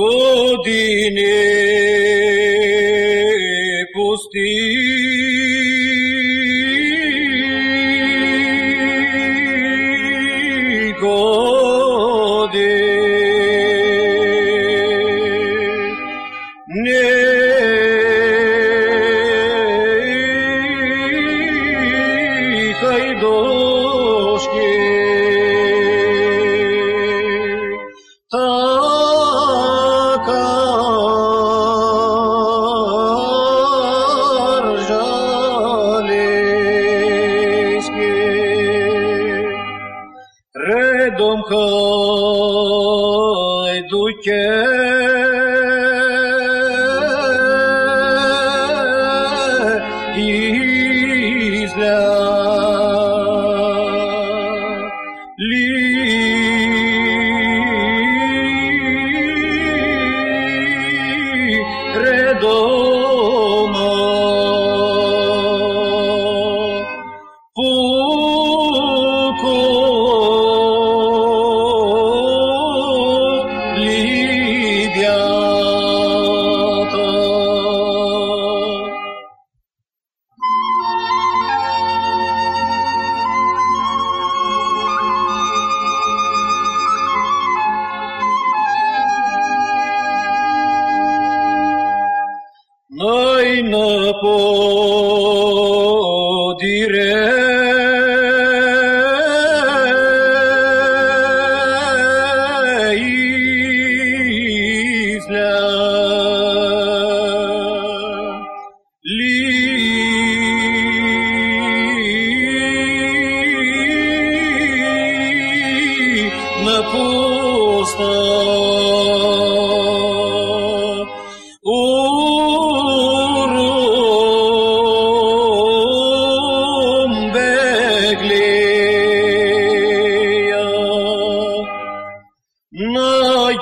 godine και redomo. Pur Най на подире изля ли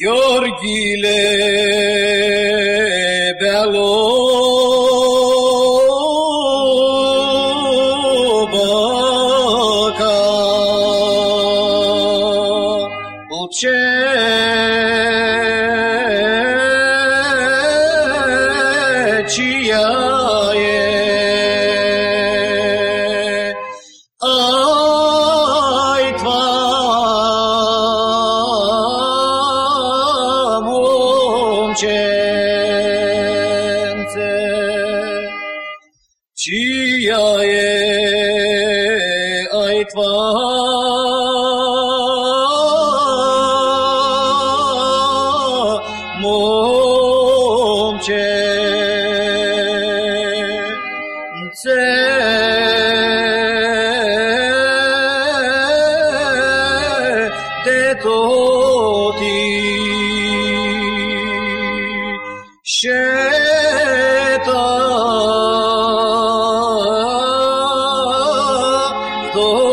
Георгиле бело бака Уче Çiyaye ait var. Momçe de toti. go.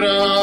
Ram.